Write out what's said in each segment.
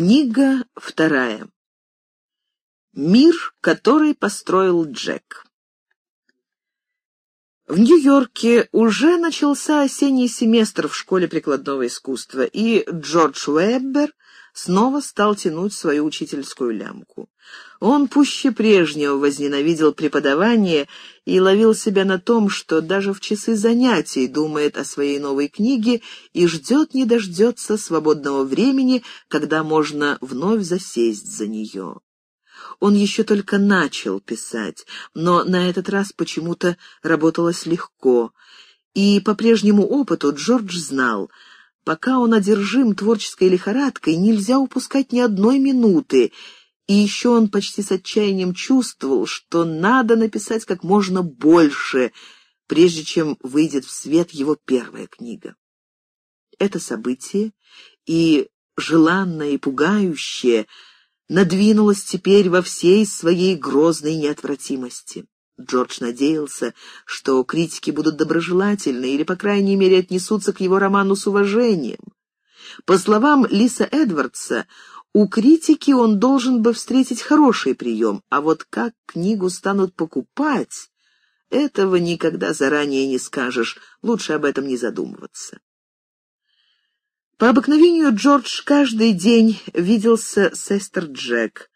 Книга вторая. Мир, который построил Джек. В Нью-Йорке уже начался осенний семестр в школе прикладного искусства, и Джордж Уэббер снова стал тянуть свою учительскую лямку. Он пуще прежнего возненавидел преподавание и ловил себя на том, что даже в часы занятий думает о своей новой книге и ждет не дождется свободного времени, когда можно вновь засесть за нее. Он еще только начал писать, но на этот раз почему-то работалось легко, и по прежнему опыту Джордж знал — Пока он одержим творческой лихорадкой, нельзя упускать ни одной минуты, и еще он почти с отчаянием чувствовал, что надо написать как можно больше, прежде чем выйдет в свет его первая книга. Это событие, и желанное, и пугающее, надвинулось теперь во всей своей грозной неотвратимости. Джордж надеялся, что критики будут доброжелательны или, по крайней мере, отнесутся к его роману с уважением. По словам Лиса Эдвардса, у критики он должен бы встретить хороший прием, а вот как книгу станут покупать, этого никогда заранее не скажешь, лучше об этом не задумываться. По обыкновению Джордж каждый день виделся с Эстер Джек,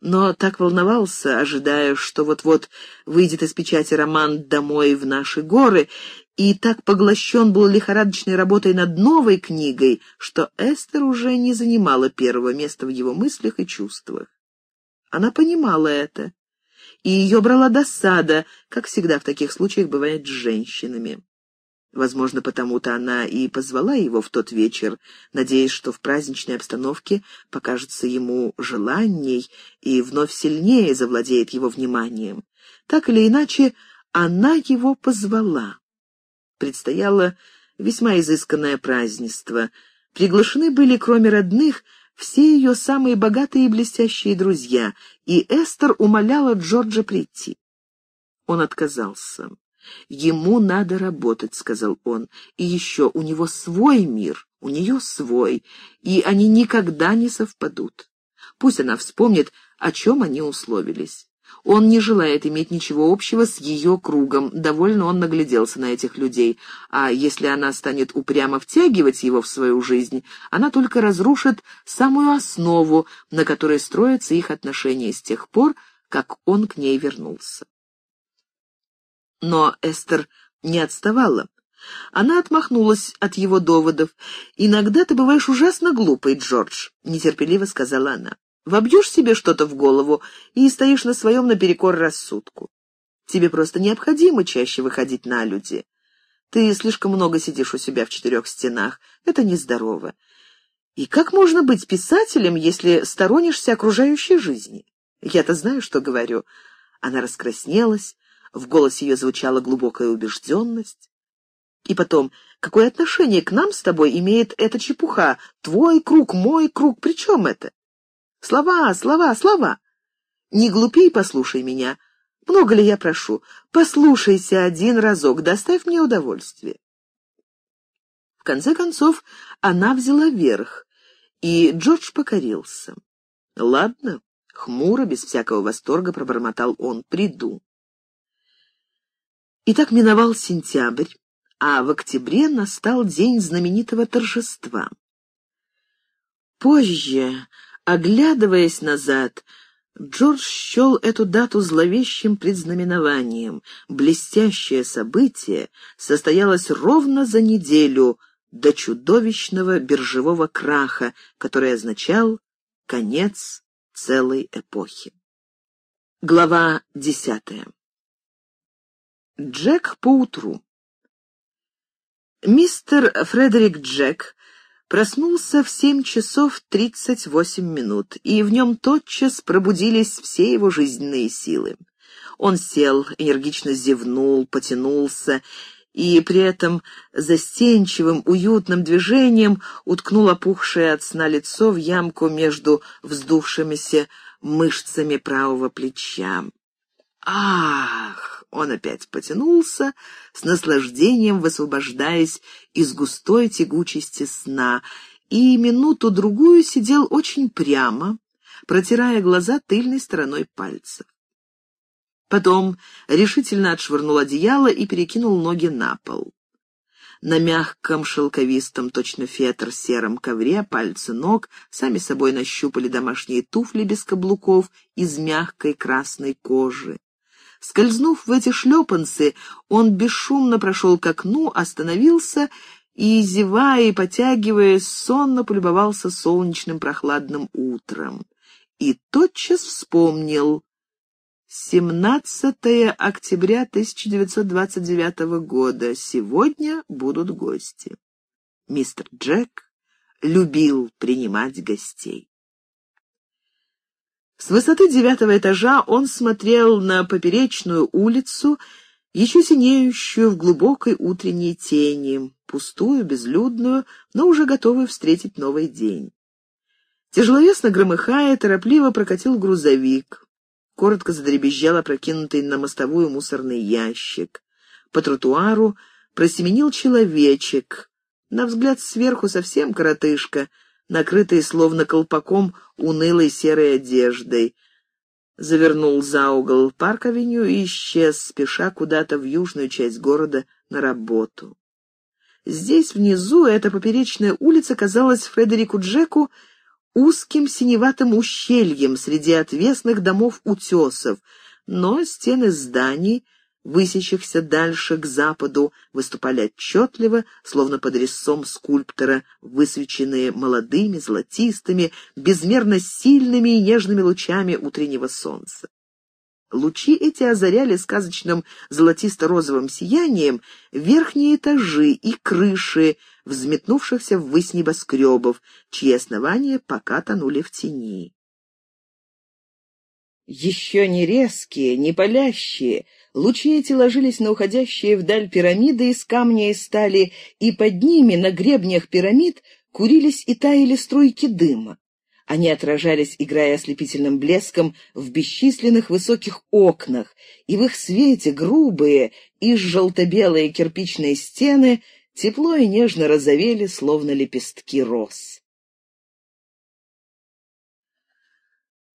но так волновался, ожидая, что вот-вот выйдет из печати роман «Домой в наши горы», и так поглощен был лихорадочной работой над новой книгой, что Эстер уже не занимала первого места в его мыслях и чувствах. Она понимала это, и ее брала досада, как всегда в таких случаях бывает с женщинами. Возможно, потому-то она и позвала его в тот вечер, надеясь, что в праздничной обстановке покажется ему желанней и вновь сильнее завладеет его вниманием. Так или иначе, она его позвала. Предстояло весьма изысканное празднество. Приглашены были, кроме родных, все ее самые богатые и блестящие друзья, и Эстер умоляла Джорджа прийти. Он отказался. «Ему надо работать», — сказал он. «И еще у него свой мир, у нее свой, и они никогда не совпадут. Пусть она вспомнит, о чем они условились. Он не желает иметь ничего общего с ее кругом, довольно он нагляделся на этих людей, а если она станет упрямо втягивать его в свою жизнь, она только разрушит самую основу, на которой строятся их отношения с тех пор, как он к ней вернулся. Но Эстер не отставала. Она отмахнулась от его доводов. «Иногда ты бываешь ужасно глупый, Джордж», — нетерпеливо сказала она. «Вобьешь себе что-то в голову и стоишь на своем наперекор рассудку. Тебе просто необходимо чаще выходить на люди. Ты слишком много сидишь у себя в четырех стенах. Это нездорово. И как можно быть писателем, если сторонишься окружающей жизни? Я-то знаю, что говорю». Она раскраснелась, в голосе ее звучала глубокая убежденность. И потом, какое отношение к нам с тобой имеет эта чепуха? Твой круг, мой круг, при чем это? Слова, слова, слова. Не глупи и послушай меня. Много ли я прошу? Послушайся один разок, доставь мне удовольствие. В конце концов, она взяла верх, и Джордж покорился. «Ладно», — хмуро, без всякого восторга пробормотал он, — «приду». И так миновал сентябрь, а в октябре настал день знаменитого торжества. Позже, оглядываясь назад, Джордж счел эту дату зловещим предзнаменованием. Блестящее событие состоялось ровно за неделю до чудовищного биржевого краха, который означал конец целой эпохи. Глава десятая Джек поутру. Мистер Фредерик Джек проснулся в семь часов тридцать восемь минут, и в нем тотчас пробудились все его жизненные силы. Он сел, энергично зевнул, потянулся и при этом застенчивым, уютным движением уткнул опухшее от сна лицо в ямку между вздувшимися мышцами правого плеча. «Ах!» Он опять потянулся, с наслаждением высвобождаясь из густой тягучести сна, и минуту-другую сидел очень прямо, протирая глаза тыльной стороной пальцев. Потом решительно отшвырнул одеяло и перекинул ноги на пол. На мягком шелковистом, точно фетр, сером ковре пальцы ног сами собой нащупали домашние туфли без каблуков из мягкой красной кожи. Скользнув в эти шлепанцы, он бесшумно прошел к окну, остановился и, зевая и потягиваясь, сонно полюбовался солнечным прохладным утром. И тотчас вспомнил 17 октября 1929 года. Сегодня будут гости. Мистер Джек любил принимать гостей. С высоты девятого этажа он смотрел на поперечную улицу, еще синеющую в глубокой утренней тени, пустую, безлюдную, но уже готовую встретить новый день. Тяжеловесно громыхая, торопливо прокатил грузовик. Коротко задребезжал опрокинутый на мостовую мусорный ящик. По тротуару просеменил человечек. На взгляд сверху совсем коротышка, накрытый словно колпаком унылой серой одеждой. Завернул за угол парк-авеню и исчез, спеша куда-то в южную часть города на работу. Здесь, внизу, эта поперечная улица казалась Фредерику Джеку узким синеватым ущельем среди отвесных домов-утесов, но стены зданий, высящихся дальше к западу, выступали отчетливо, словно под резцом скульптора, высвеченные молодыми, золотистыми, безмерно сильными и нежными лучами утреннего солнца. Лучи эти озаряли сказочным золотисто-розовым сиянием верхние этажи и крыши, взметнувшихся ввысь небоскребов, чьи основания пока тонули в тени. Еще не резкие, не палящие, лучи эти ложились на уходящие вдаль пирамиды из камня и стали, и под ними, на гребнях пирамид, курились и таяли струйки дыма. Они отражались, играя ослепительным блеском, в бесчисленных высоких окнах, и в их свете грубые и желто-белые кирпичные стены тепло и нежно розовели, словно лепестки роз.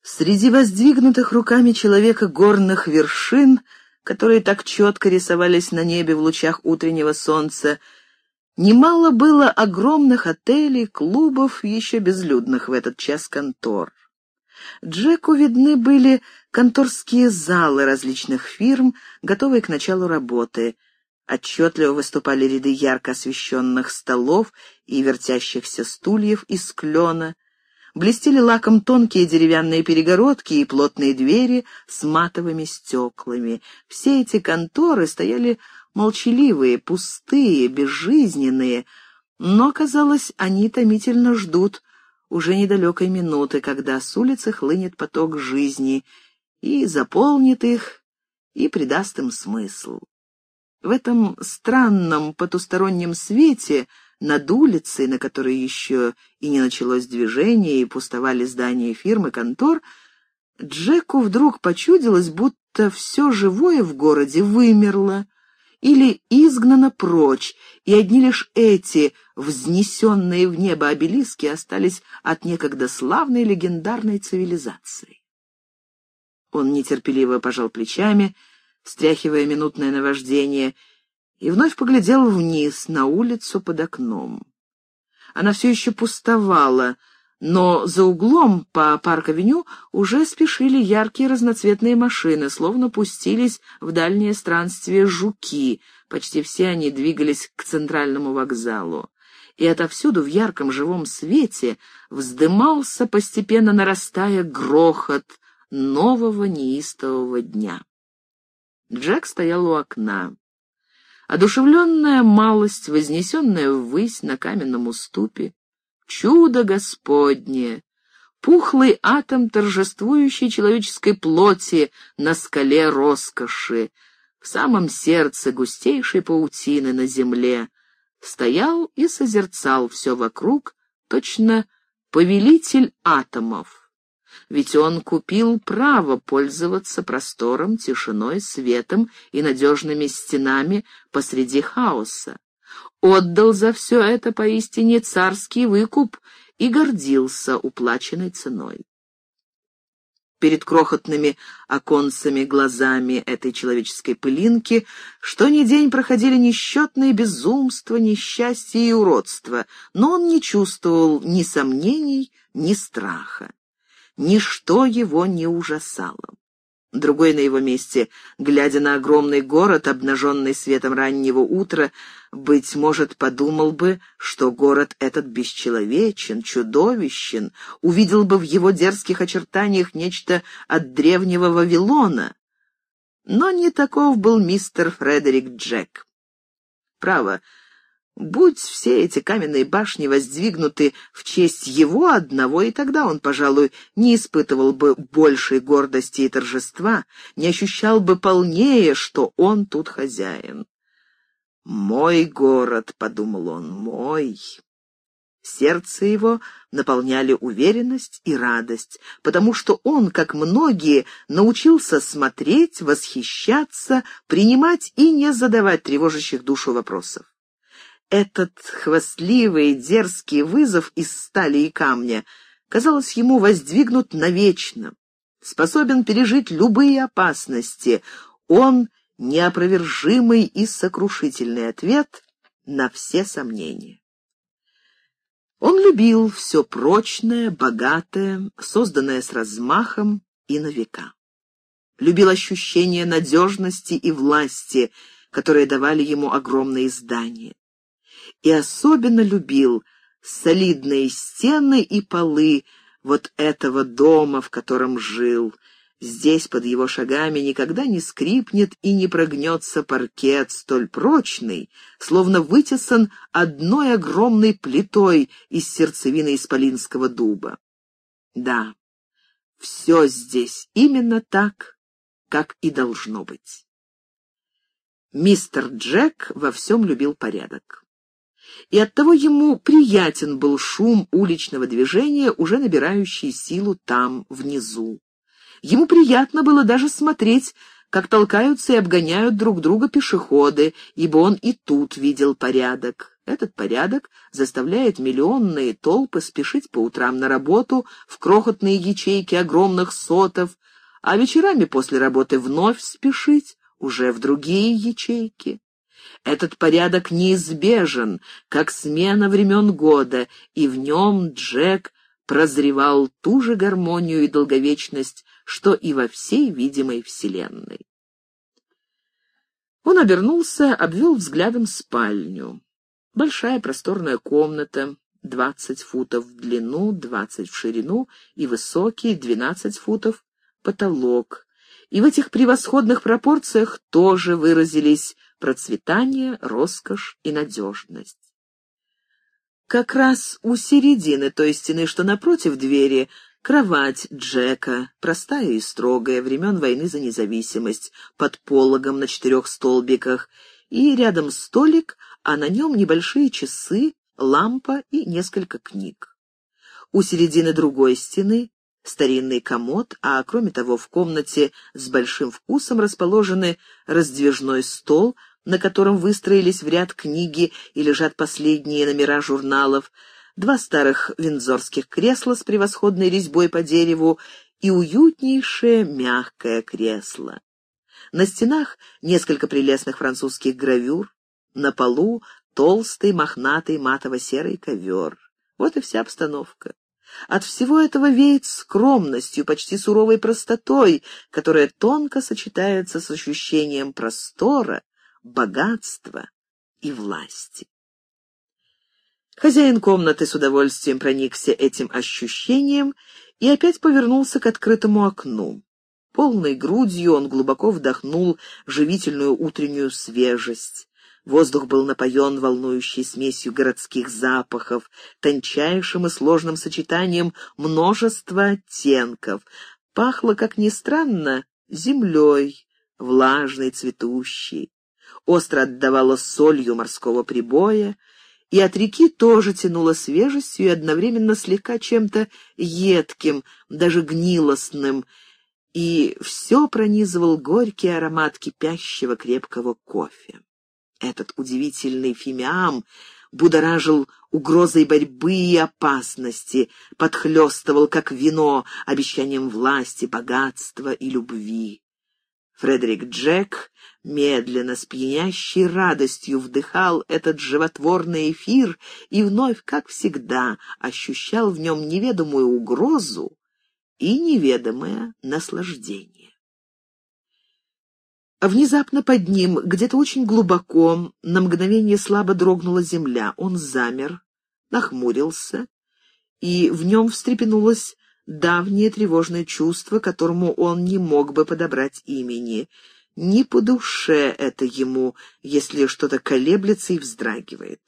Среди воздвигнутых руками человека горных вершин, которые так четко рисовались на небе в лучах утреннего солнца, Немало было огромных отелей, клубов, еще безлюдных в этот час контор. Джеку видны были конторские залы различных фирм, готовые к началу работы. Отчетливо выступали ряды ярко освещенных столов и вертящихся стульев из клена. Блестели лаком тонкие деревянные перегородки и плотные двери с матовыми стеклами. Все эти конторы стояли молчаливые, пустые, безжизненные, но, казалось, они томительно ждут уже недалекой минуты, когда с улицы хлынет поток жизни и заполнит их, и придаст им смысл. В этом странном потустороннем свете над улицей, на которой еще и не началось движение, и пустовали здания фирмы, контор, Джеку вдруг почудилось, будто все живое в городе вымерло, или изгнана прочь, и одни лишь эти, взнесенные в небо обелиски, остались от некогда славной легендарной цивилизации. Он нетерпеливо пожал плечами, стряхивая минутное наваждение, и вновь поглядел вниз, на улицу под окном. Она все еще пустовала, но за углом по парк-авеню уже спешили яркие разноцветные машины, словно пустились в дальнее странствие жуки. Почти все они двигались к центральному вокзалу. И отовсюду в ярком живом свете вздымался, постепенно нарастая грохот нового неистового дня. Джек стоял у окна. Одушевленная малость, вознесенная ввысь на каменном уступе, чудо Господне, пухлый атом торжествующей человеческой плоти на скале роскоши, в самом сердце густейшей паутины на земле, стоял и созерцал все вокруг, точно повелитель атомов. Ведь он купил право пользоваться простором, тишиной, светом и надежными стенами посреди хаоса. отдал за все это поистине царский выкуп и гордился уплаченной ценой. Перед крохотными оконцами глазами этой человеческой пылинки что ни день проходили несчетные безумства, несчастья и уродства, но он не чувствовал ни сомнений, ни страха. Ничто его не ужасало. Другой на его месте, глядя на огромный город, обнаженный светом раннего утра, быть может, подумал бы, что город этот бесчеловечен, чудовищен, увидел бы в его дерзких очертаниях нечто от древнего Вавилона. Но не таков был мистер Фредерик Джек. Право, Будь все эти каменные башни воздвигнуты в честь его одного, и тогда он, пожалуй, не испытывал бы большей гордости и торжества, не ощущал бы полнее, что он тут хозяин. «Мой город», — подумал он, — «мой». Сердце его наполняли уверенность и радость, потому что он, как многие, научился смотреть, восхищаться, принимать и не задавать тревожащих душу вопросов. Этот хвастливый, дерзкий вызов из стали и камня, казалось ему воздвигнут навечно, способен пережить любые опасности. Он — неопровержимый и сокрушительный ответ на все сомнения. Он любил все прочное, богатое, созданное с размахом и на века. Любил ощущение надежности и власти, которые давали ему огромные здания и особенно любил солидные стены и полы вот этого дома, в котором жил. Здесь под его шагами никогда не скрипнет и не прогнется паркет, столь прочный, словно вытесан одной огромной плитой из сердцевины исполинского дуба. Да, все здесь именно так, как и должно быть. Мистер Джек во всем любил порядок и оттого ему приятен был шум уличного движения, уже набирающий силу там, внизу. Ему приятно было даже смотреть, как толкаются и обгоняют друг друга пешеходы, ибо он и тут видел порядок. Этот порядок заставляет миллионные толпы спешить по утрам на работу в крохотные ячейки огромных сотов, а вечерами после работы вновь спешить уже в другие ячейки. Этот порядок неизбежен, как смена времен года, и в нем Джек прозревал ту же гармонию и долговечность, что и во всей видимой вселенной. Он обернулся, обвел взглядом спальню. Большая просторная комната, двадцать футов в длину, двадцать в ширину и высокий, двенадцать футов, потолок. И в этих превосходных пропорциях тоже выразились процветание, роскошь и надежность. Как раз у середины той стены, что напротив двери, кровать Джека, простая и строгая, времен войны за независимость, под пологом на четырех столбиках, и рядом столик, а на нем небольшие часы, лампа и несколько книг. У середины другой стены старинный комод, а кроме того в комнате с большим вкусом расположены раздвижной стол, на котором выстроились в ряд книги и лежат последние номера журналов, два старых виндзорских кресла с превосходной резьбой по дереву и уютнейшее мягкое кресло. На стенах несколько прелестных французских гравюр, на полу толстый мохнатый матово-серый ковер. Вот и вся обстановка. От всего этого веет скромностью, почти суровой простотой, которая тонко сочетается с ощущением простора богатства и власти. Хозяин комнаты с удовольствием проникся этим ощущением и опять повернулся к открытому окну. Полной грудью он глубоко вдохнул живительную утреннюю свежесть. Воздух был напоен волнующей смесью городских запахов, тончайшим и сложным сочетанием множества оттенков. Пахло, как ни странно, землей, влажной, цветущей остро отдавало солью морского прибоя, и от реки тоже тянуло свежестью и одновременно слегка чем-то едким, даже гнилостным, и все пронизывал горький аромат кипящего крепкого кофе. Этот удивительный фимиам будоражил угрозой борьбы и опасности, подхлестывал, как вино, обещанием власти, богатства и любви. Фредерик Джек медленно, с пьянящей радостью вдыхал этот животворный эфир и вновь, как всегда, ощущал в нем неведомую угрозу и неведомое наслаждение. Внезапно под ним, где-то очень глубоко, на мгновение слабо дрогнула земля. Он замер, нахмурился, и в нем встрепенулось давнее тревожное чувство, которому он не мог бы подобрать имени. Не по душе это ему, если что-то колеблется и вздрагивает.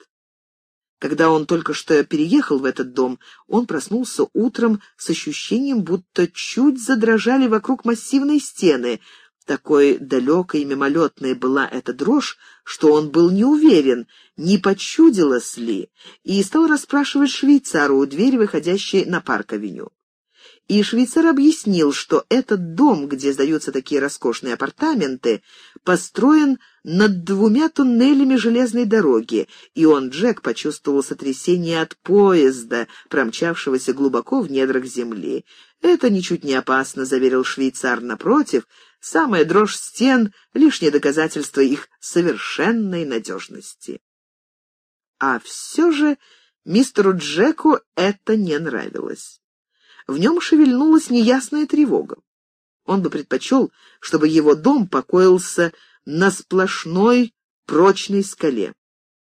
Когда он только что переехал в этот дом, он проснулся утром с ощущением, будто чуть задрожали вокруг массивной стены — такой далекой и мимолетной была эта дрожь, что он был не уверен, не почудилось ли, и стал расспрашивать швейцару у двери, выходящей на парк-авеню. И швейцар объяснил, что этот дом, где сдаются такие роскошные апартаменты, построен над двумя туннелями железной дороги, и он, Джек, почувствовал сотрясение от поезда, промчавшегося глубоко в недрах земли. «Это ничуть не опасно», — заверил швейцар, напротив, самая дрожь стен — лишнее доказательство их совершенной надежности. А все же мистеру Джеку это не нравилось. В нем шевельнулась неясная тревога. Он бы предпочел, чтобы его дом покоился на сплошной прочной скале.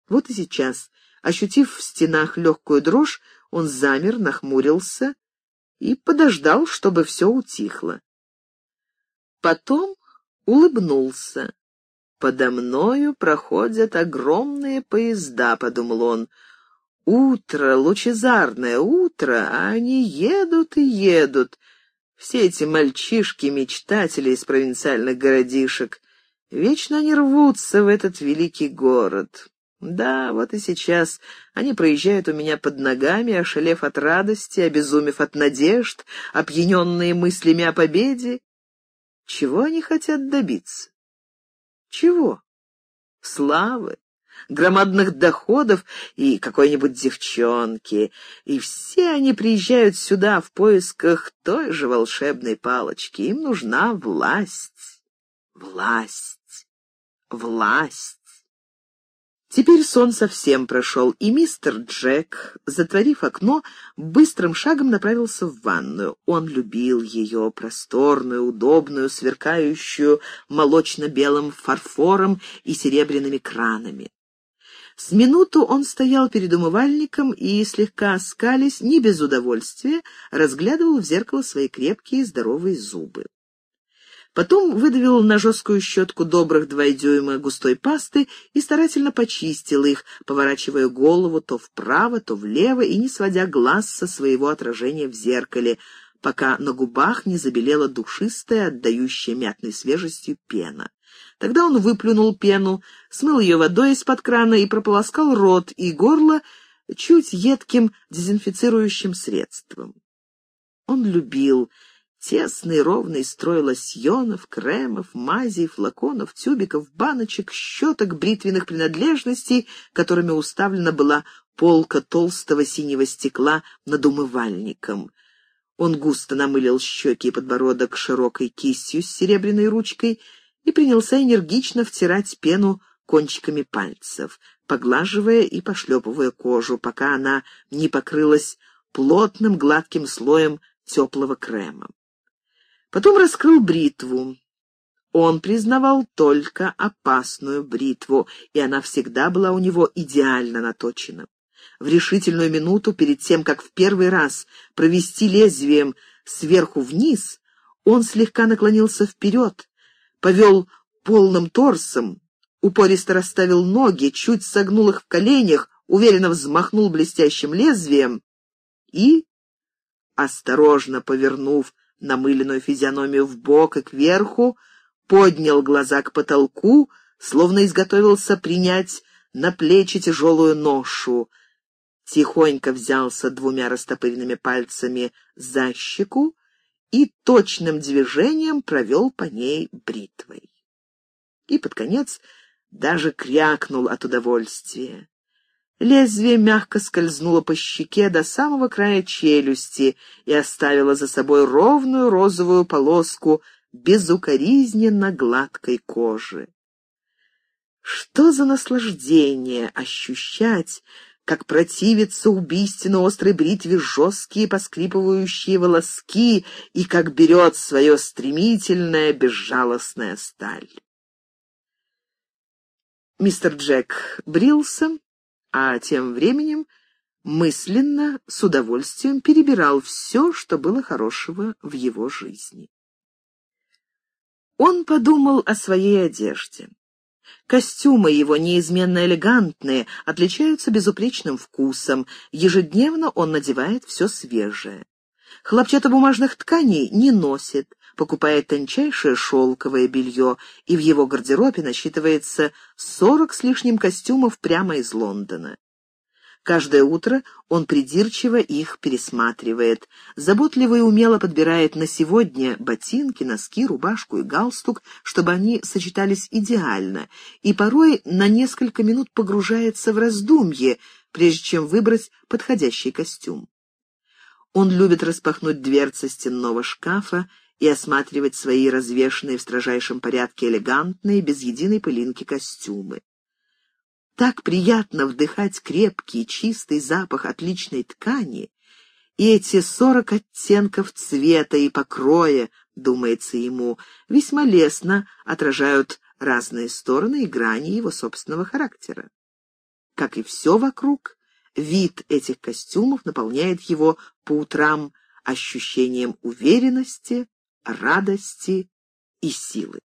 Вот и сейчас, ощутив в стенах легкую дрожь, он замер, нахмурился и подождал, чтобы все утихло. Потом улыбнулся. «Подо мною проходят огромные поезда», — подумал он, — Утро, лучезарное утро, а они едут и едут. Все эти мальчишки-мечтатели из провинциальных городишек. Вечно они рвутся в этот великий город. Да, вот и сейчас они проезжают у меня под ногами, ошалев от радости, обезумев от надежд, опьяненные мыслями о победе. Чего они хотят добиться? Чего? Славы, громадных доходов и какой-нибудь девчонки, и все они приезжают сюда в поисках той же волшебной палочки. Им нужна власть, власть, власть. Теперь сон совсем прошел, и мистер Джек, затворив окно, быстрым шагом направился в ванную. Он любил ее, просторную, удобную, сверкающую молочно-белым фарфором и серебряными кранами. С минуту он стоял перед умывальником и, слегка оскались, не без удовольствия, разглядывал в зеркало свои крепкие здоровые зубы. Потом выдавил на жесткую щетку добрых два дюйма густой пасты и старательно почистил их, поворачивая голову то вправо, то влево и не сводя глаз со своего отражения в зеркале, пока на губах не забелела душистая, отдающая мятной свежестью пена. Тогда он выплюнул пену, смыл ее водой из-под крана и прополоскал рот и горло чуть едким дезинфицирующим средством. Он любил тесный ровный строй лосьонов, кремов, мазей, флаконов, тюбиков, баночек, щеток, бритвенных принадлежностей, которыми уставлена была полка толстого синего стекла над умывальником. Он густо намылил щеки и подбородок широкой кистью с серебряной ручкой и принялся энергично втирать пену кончиками пальцев, поглаживая и пошлепывая кожу, пока она не покрылась плотным гладким слоем теплого крема. Потом раскрыл бритву. Он признавал только опасную бритву, и она всегда была у него идеально наточена. В решительную минуту, перед тем, как в первый раз провести лезвием сверху вниз, он слегка наклонился вперед, повел полным торсом, упористо расставил ноги, чуть согнул их в коленях, уверенно взмахнул блестящим лезвием и, осторожно повернув намыленную физиономию в бок и кверху, поднял глаза к потолку, словно изготовился принять на плечи тяжелую ношу. Тихонько взялся двумя растопыренными пальцами за щеку и точным движением провел по ней бритвой. И под конец даже крякнул от удовольствия. Лезвие мягко скользнуло по щеке до самого края челюсти и оставило за собой ровную розовую полоску безукоризненно гладкой кожи. Что за наслаждение ощущать, как противится убийственно острой бритве жесткие поскрипывающие волоски и как берет свое стремительная безжалостная сталь. Мистер Джек брился, а тем временем мысленно с удовольствием перебирал все, что было хорошего в его жизни. Он подумал о своей одежде. Костюмы его, неизменно элегантные, отличаются безупречным вкусом. Ежедневно он надевает все свежее. Хлопчатобумажных тканей не носит, покупает тончайшее шелковое белье, и в его гардеробе насчитывается сорок с лишним костюмов прямо из Лондона. Каждое утро он придирчиво их пересматривает, заботливо и умело подбирает на сегодня ботинки, носки, рубашку и галстук, чтобы они сочетались идеально, и порой на несколько минут погружается в раздумье, прежде чем выбрать подходящий костюм. Он любит распахнуть дверцы стенного шкафа и осматривать свои развешанные в строжайшем порядке элегантные, без единой пылинки костюмы. Так приятно вдыхать крепкий, чистый запах отличной ткани, и эти сорок оттенков цвета и покроя, думается ему, весьма лестно отражают разные стороны и грани его собственного характера. Как и все вокруг, вид этих костюмов наполняет его по утрам ощущением уверенности, радости и силы.